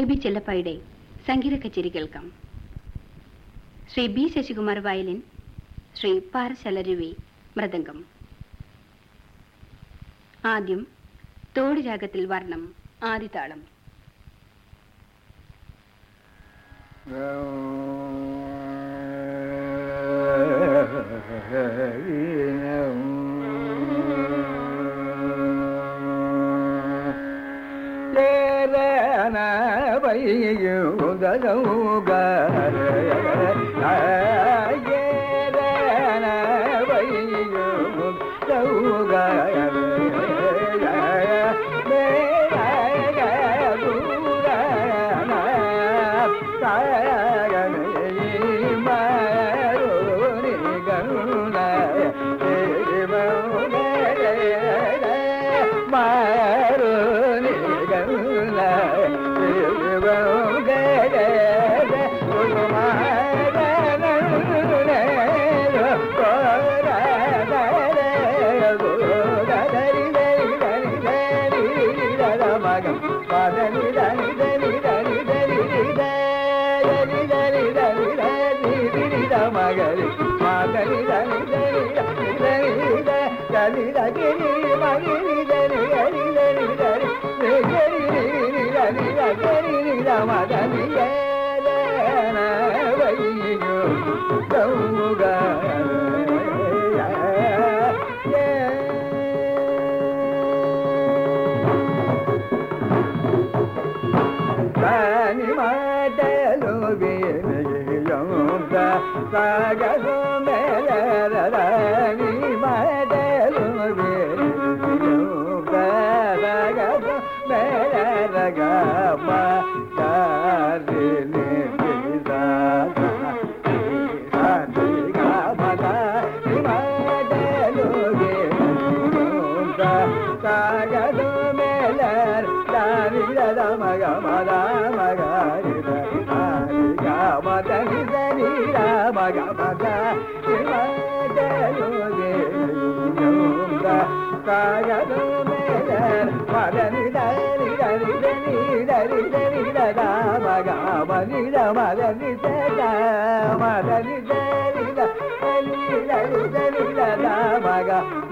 A B ചെല്ലപ്പയുടെ സംഗീത കച്ചേരി കേൾക്കാം. ശ്രീ ബി ശശികുമാർ വയലിൻ ശ്രീ പാറശലരുവി മൃദംഗം. ആദ്യം തോടി രാഗത്തിൽ വർണം ആദിതാളം. you know ಪೈಯುಗದೌಗ ಜಗದ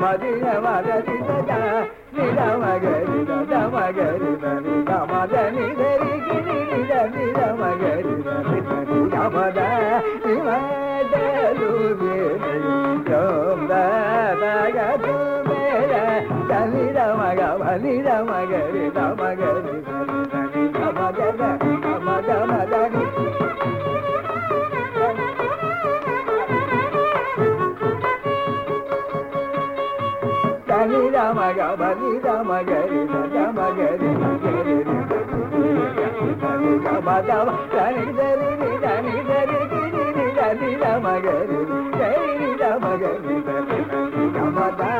మదిన మదని నిద మగరి దద మగరి దని గమదని దరి గిరి నిద నిద మగరి దని దని గమద ఇవదలు వేదం దదగ తుమేర దని రమగ మని రమగరి రమగరి దని దని గమద గమద మదని రామ గరి రామ గరి రామ గరి గరి రామ రామ దని దరి దని దరి గిరి దని రామ గరి గరి రామ గరి రామ దా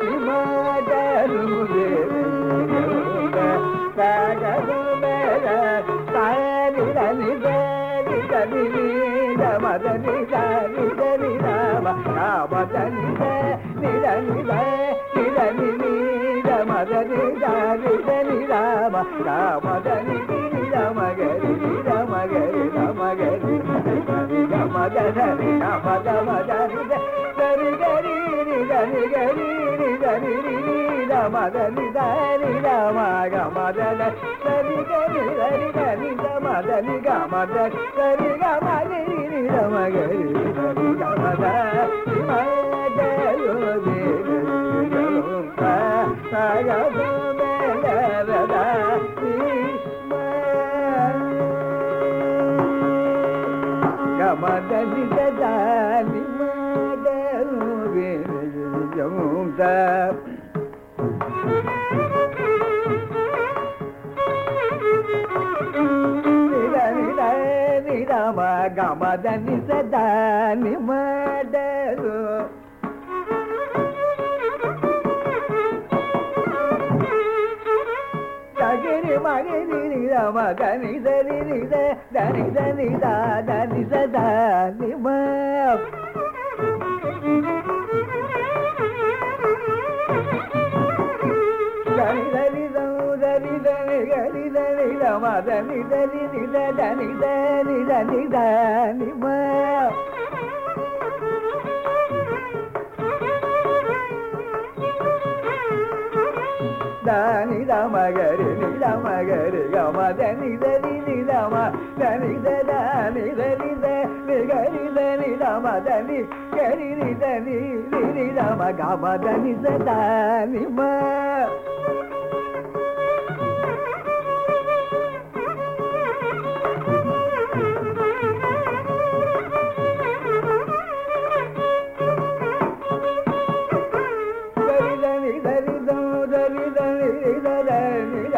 విమాదరు సాగరు సారి దని దరి దని మదని దాని దరి రామ రామ దని దని దని గరి గరి రామ రామ గరి గిరి రమ గరి రమ గరి రమ గరి గరి గమ గరి రమ గమ గరి గరి గరి గరి గరి గరి రమ గరి దారి రమ గమ గరి గరి గరి గరి రమ గరి గమ గరి గరి గమ గరి రమ గరి గరి గమ గరి మదని దాని మదను జముద నిర నిర నిర గమదని సదాని మా ri ri ri ra ma ga ni da ri ri da da ni da ni da da ni da da ni ma da ni da ni da da ni da ni ga ni da ni da ma da ni da ni da da ni da ni da ni da ni దాని గరి నిద గరి గమ దని దని నిదమ దని దని దని గరి దని దమ దని గరి దని నిదమ గమ దని దాని మా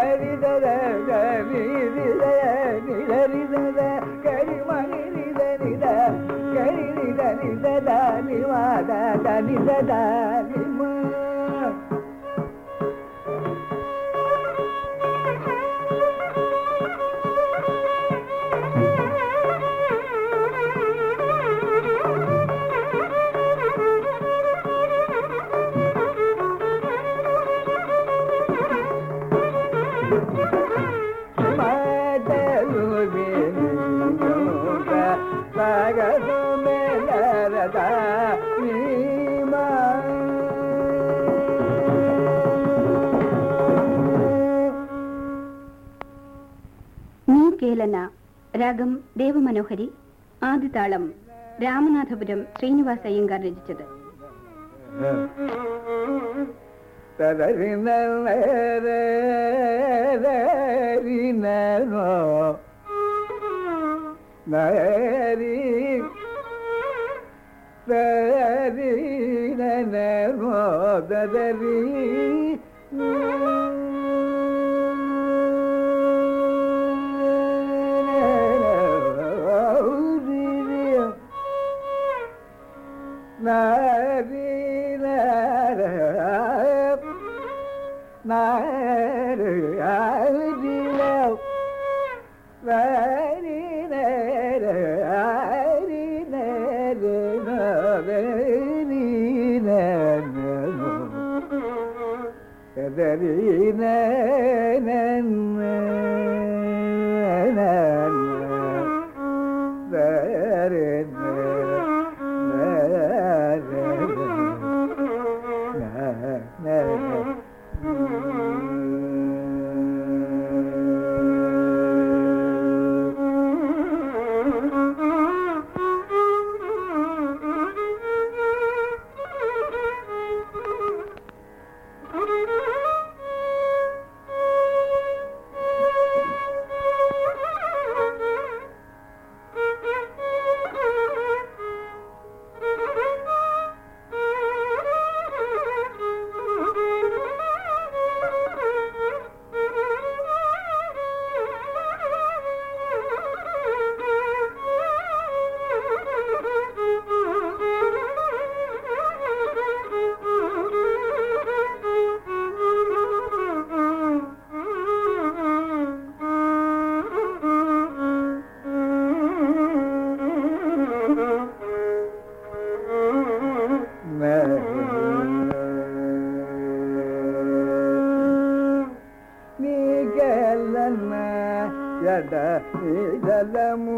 ஏழு രാഗം ദേവമനോഹരി ആദിതാളം രാമനാഥപുരം ശ്രീനിവാസ അയ്യങ്കാർ രചിച്ചത്. നോ ദരി Mary, I below. Mary, Mary, I below. Mary, Mary, Mary, Mary, இதலம்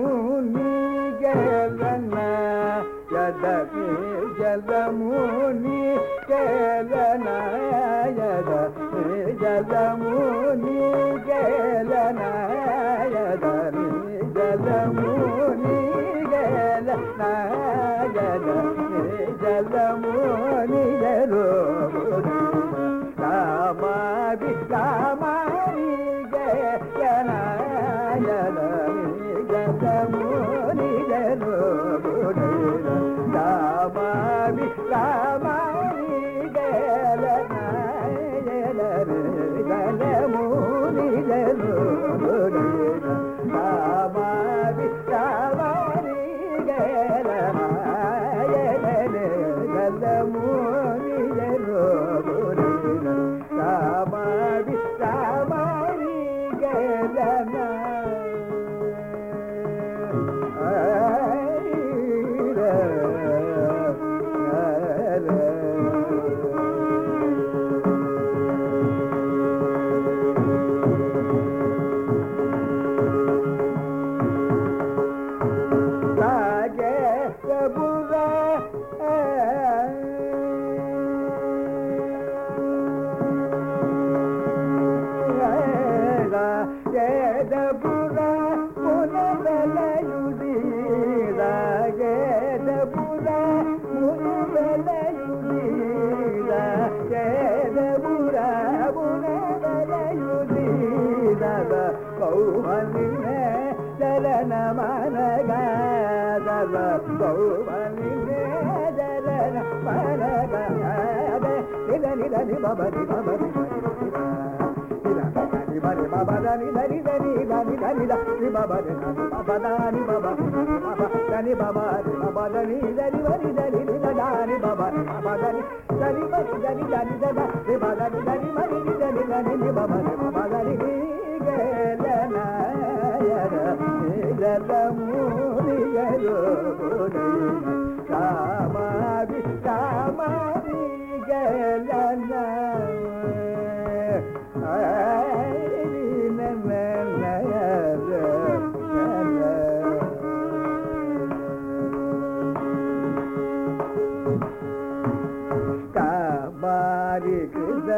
కామారి కృత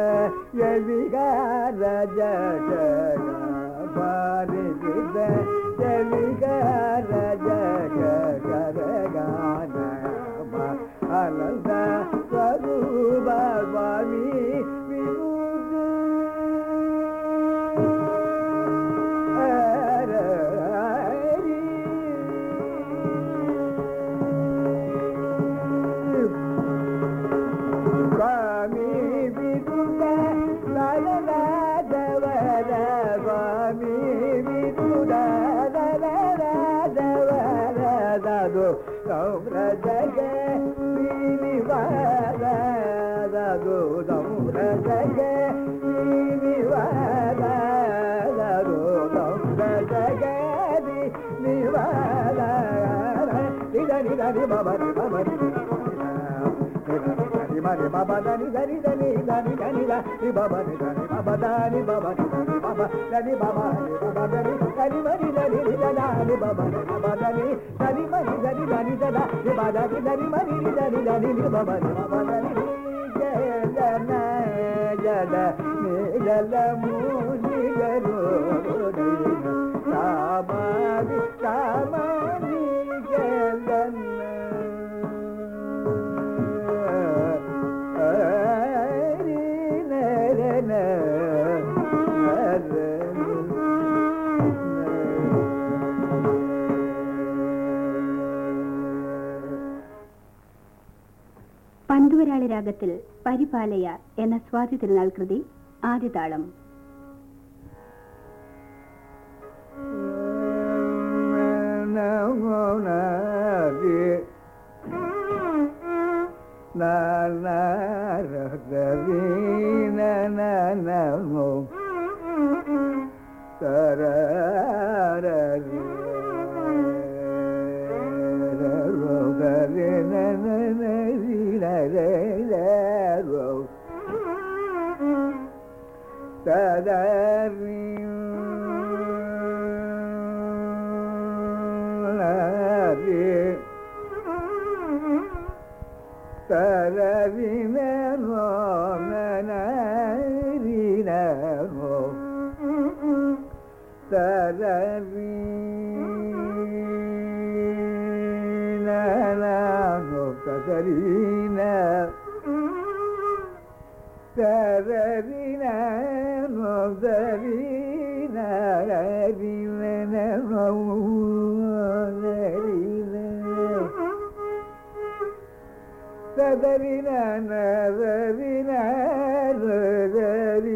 యవిగార జగ కామారి కృత యవిగార ని మరి బాబా దని దని దని దని దని ని బాబా ని దని బాబా దని బాబా ని దని బాబా దని బాబా ని బాబా దని దని మరి దని ని దని బాబా ని బాబా దని దని మరి దని దని దద ని బాబా దని దని మరి ని దని దని ని బాబా ని బాబా దని జన జడ ని జల ముని గరు രാഗത്തിൽ പരിപാലയ എന്ന സ്വാതി തിരുനാൾ കൃതി ആദ്യതാളം مقتدر الذي فلذنا منارنا تلبينا لا مقتدرين تلبينا منظرين الذين منظرين فذرنا نذرنا نذرنا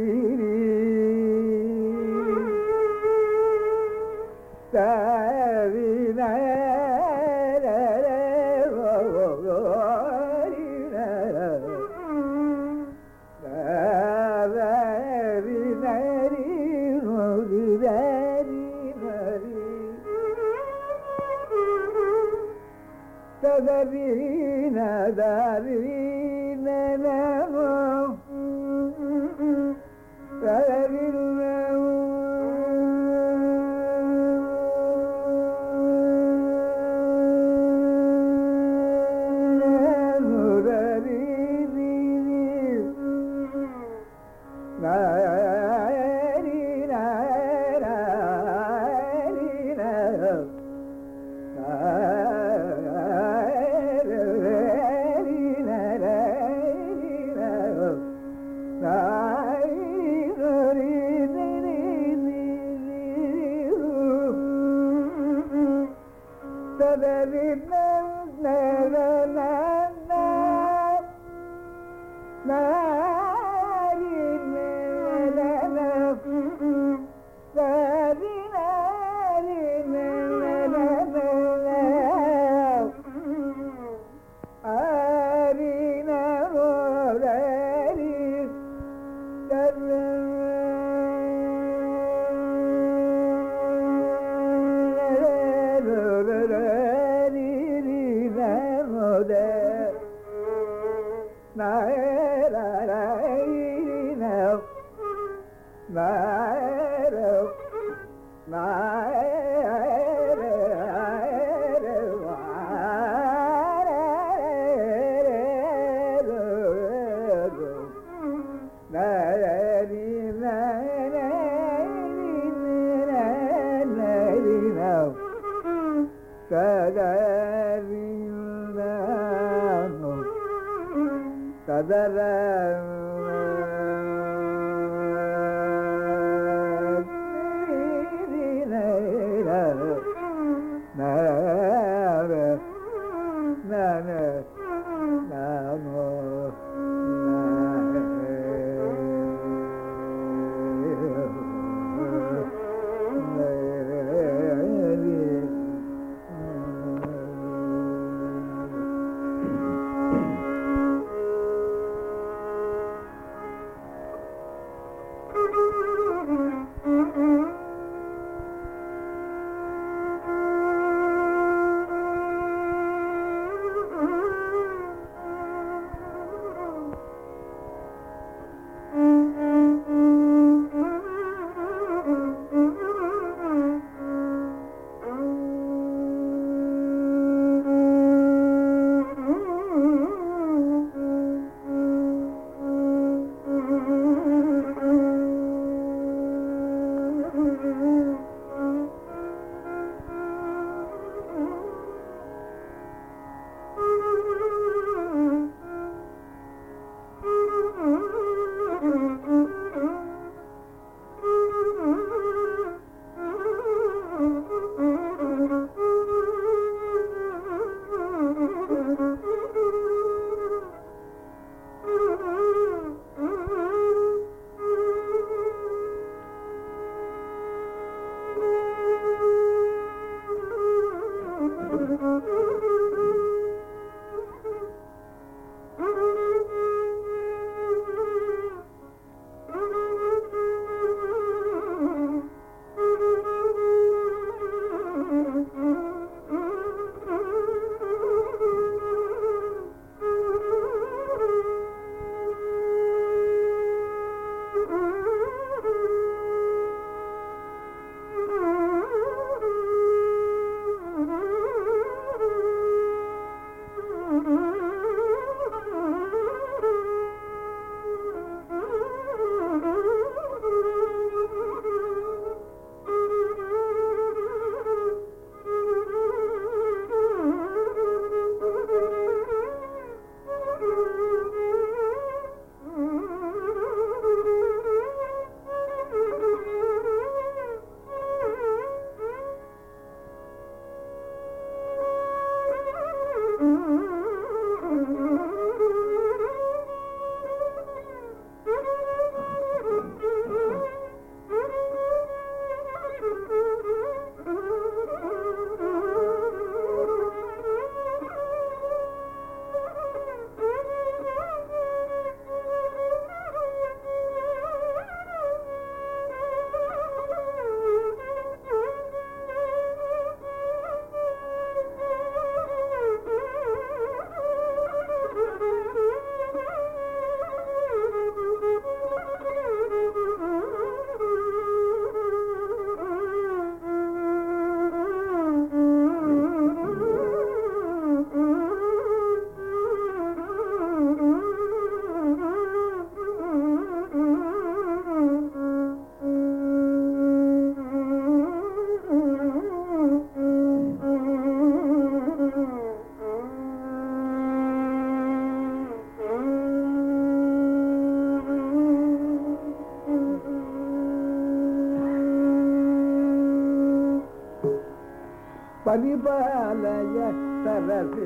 పరిపాలయ సరసీరుగలోచన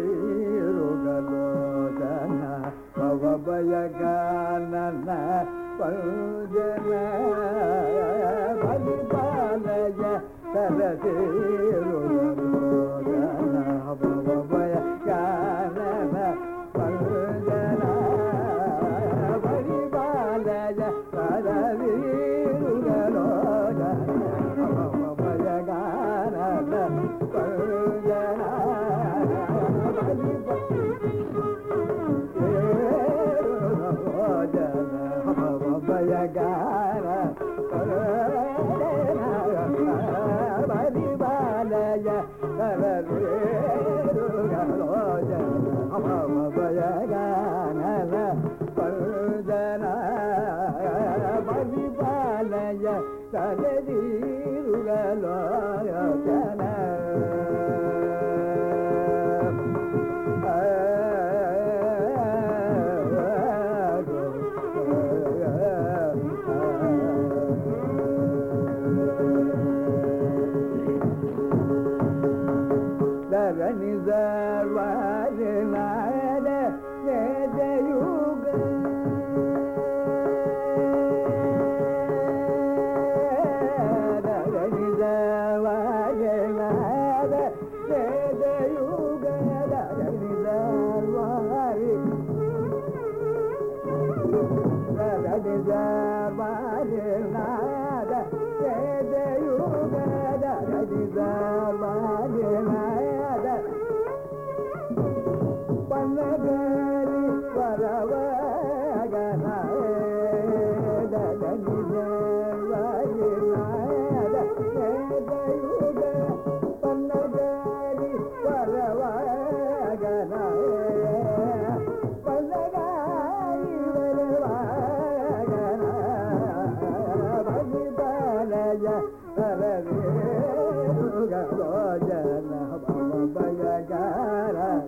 భవభయగానన పౌజన బలిపాలయ సరసీరుగలోచన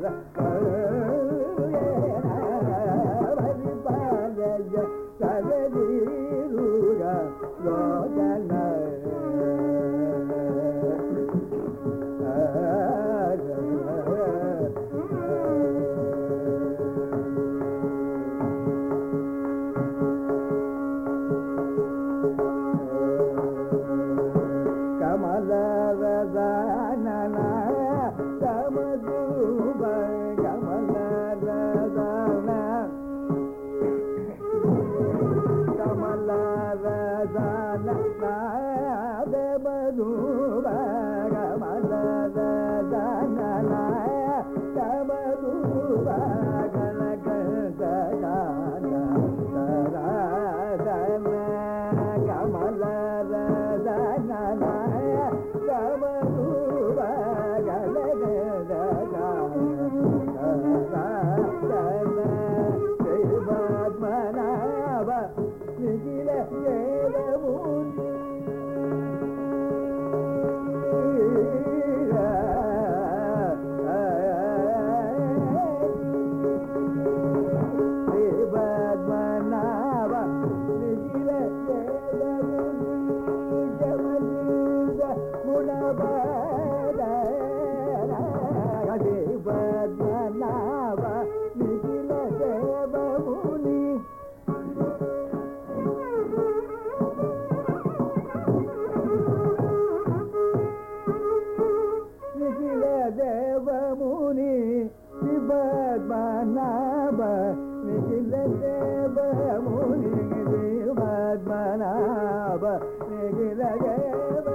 the விலகவே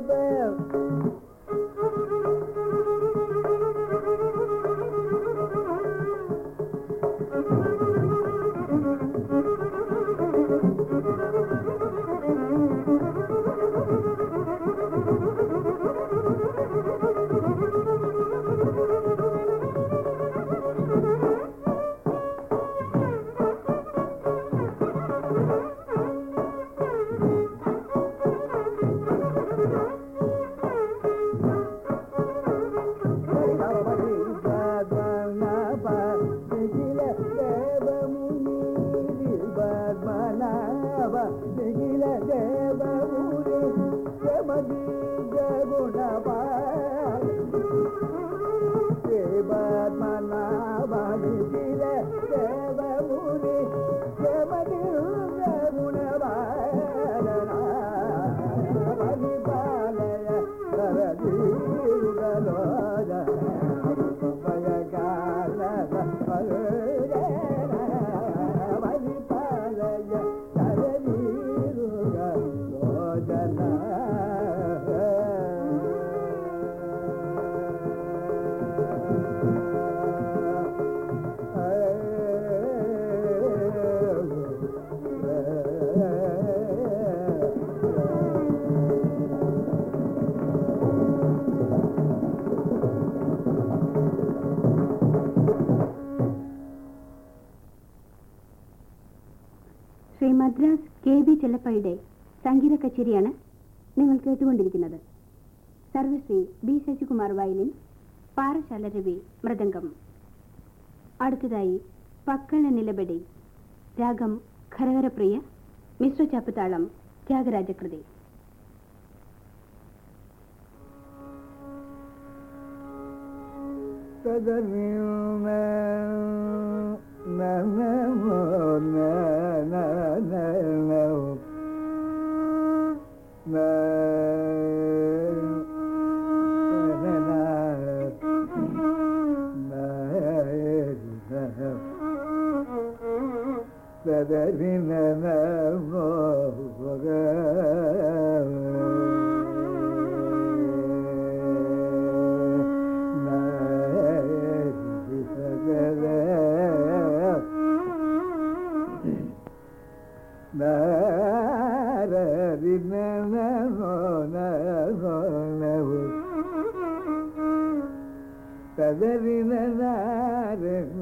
കച്ചേരിയാണ് നിങ്ങൾ കേട്ടുകൊണ്ടിരിക്കുന്നത് സർവശ്രീ ബി ശശികുമാർ വയലിൻ പാറശാല രവി മൃദംഗം. അടുത്തതായി പക്കള നിലപടി രാഗം ഖരകരപ്രിയ മിശ്ര ചാപ്പത്താളം ത്യാഗരാജകൃതി. kaderim Mevla'ya Kaderine narin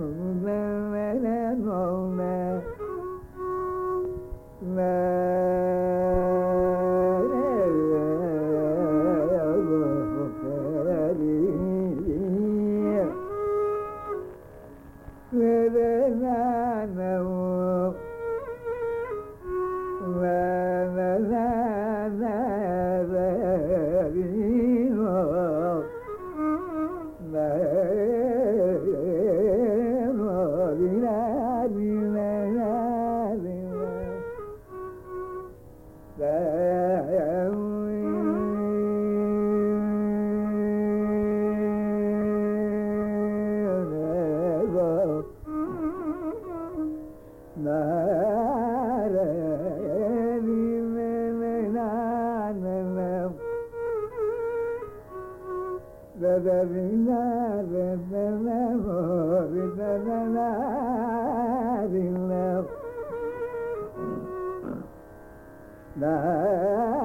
la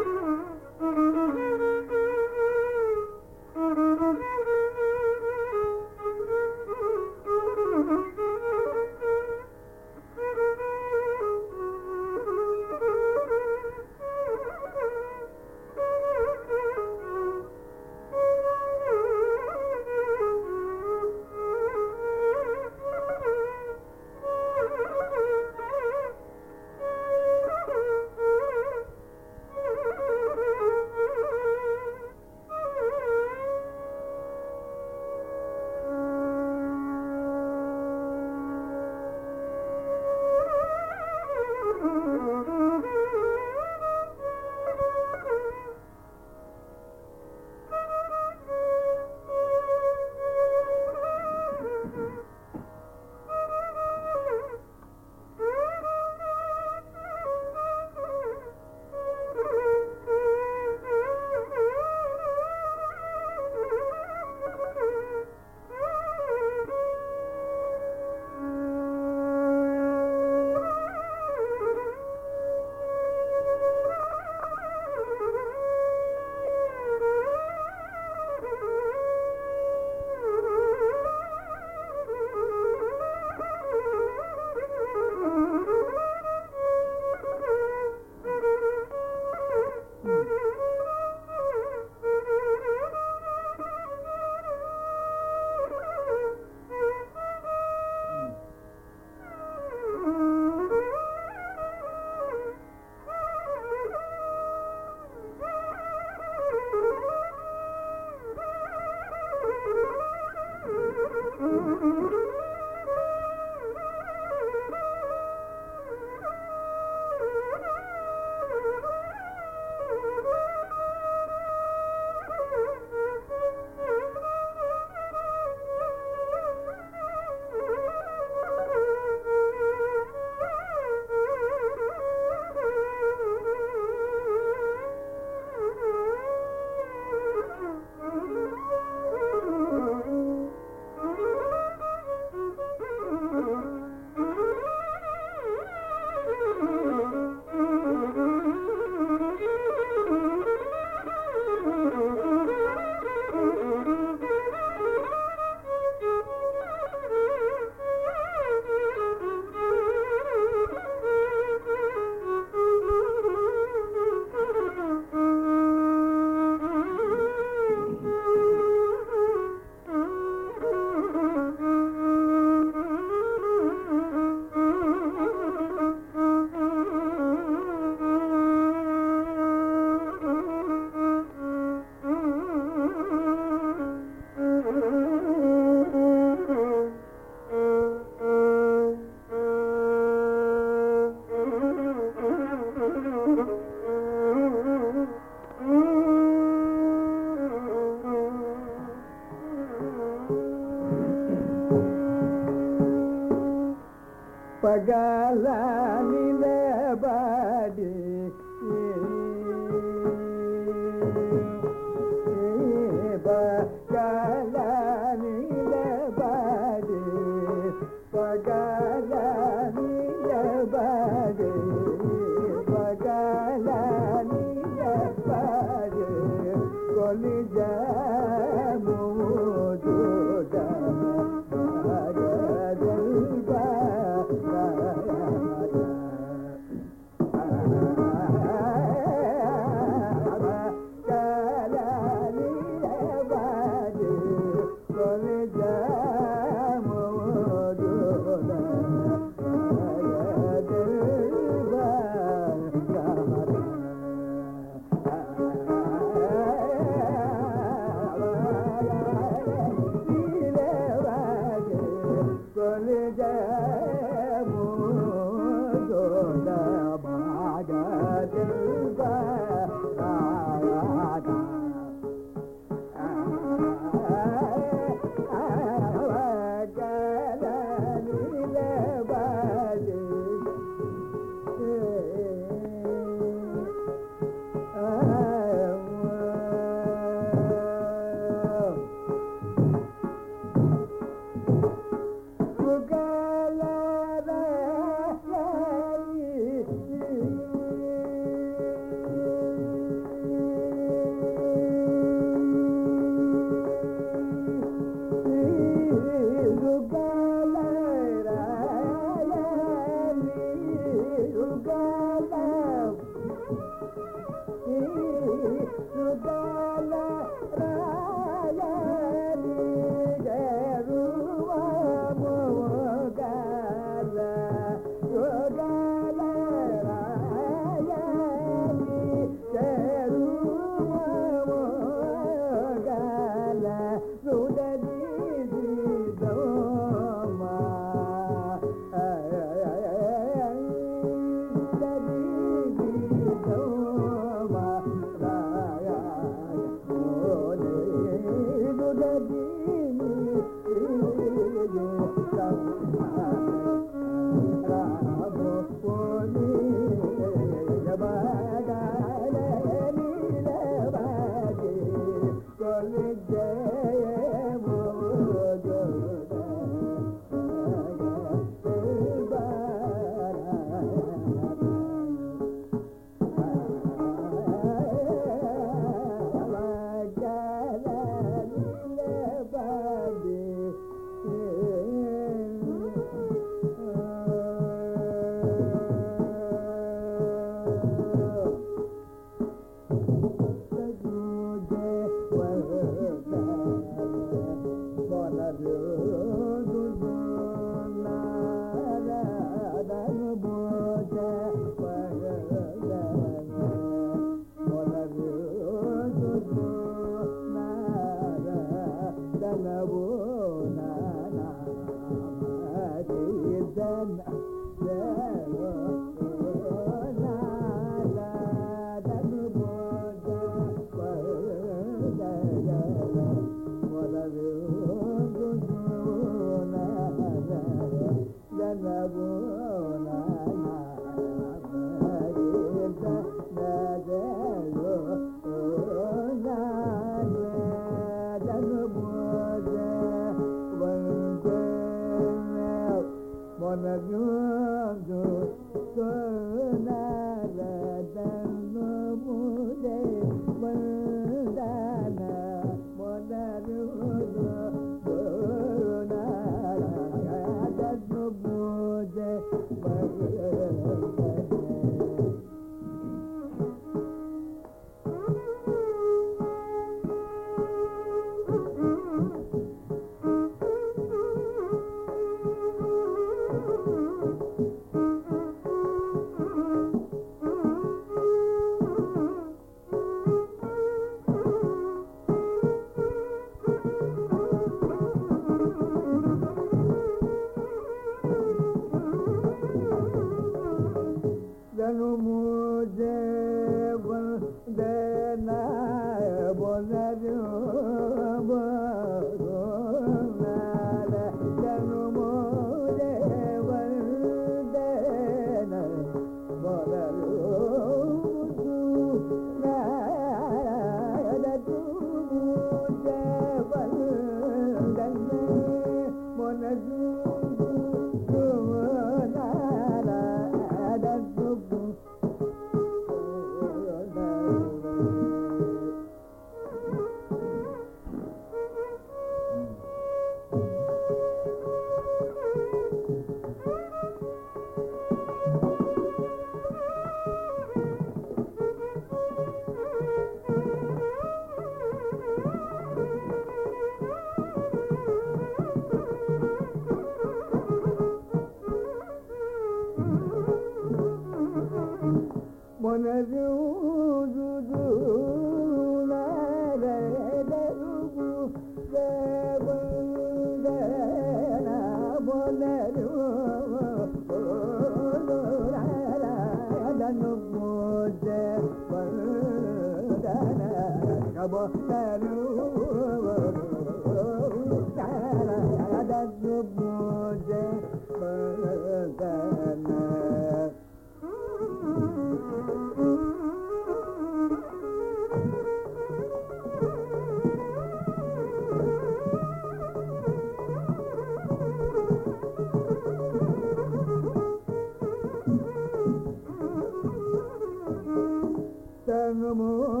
ನಮೋ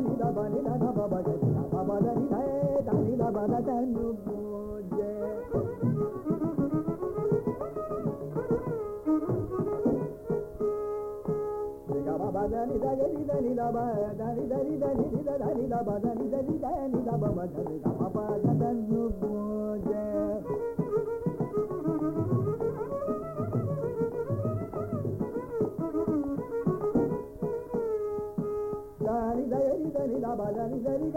దని ద బని ద ద బ బ గ ని ద బ ద ని ద ఏ ద ని ద బ ద ద ను బో జే దని దని దని ద బ దని దని దని ద దని ద బ దని దని దని ద బ మ గ ని ద బ బ గ ను బో da ba da ni da ni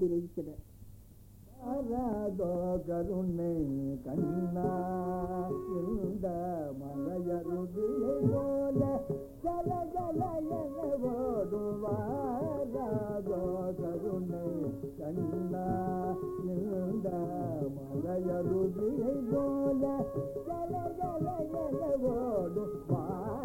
திளைத்தன கருணை கண்ணா இருந்த மலையருதியை போல சலகலையனோடுவாரோ கருணை கண்ணா இருந்த மலையருதியை போல சலகலையனோடுவார்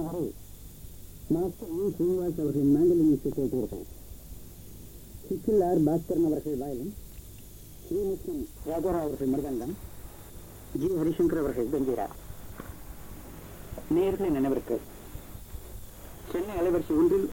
ಮಾಡಿದರೆ ಮಾಸ್ಟರ್ ಯು அவர்களின் மாங்கலியத்தை கேட்டிருப்போம் சிக்கில் ஆர் பாஸ்கரன் அவர்கள் வாயிலும் ஸ்ரீமுஷ்ணன் ராஜாராவ் அவர்கள் மிருதங்கம் ஜி ஹரிசங்கர் அவர்கள் கஞ்சீரா நேர்களை நினைவிற்கு சென்னை அலைவரிசை ஒன்றில்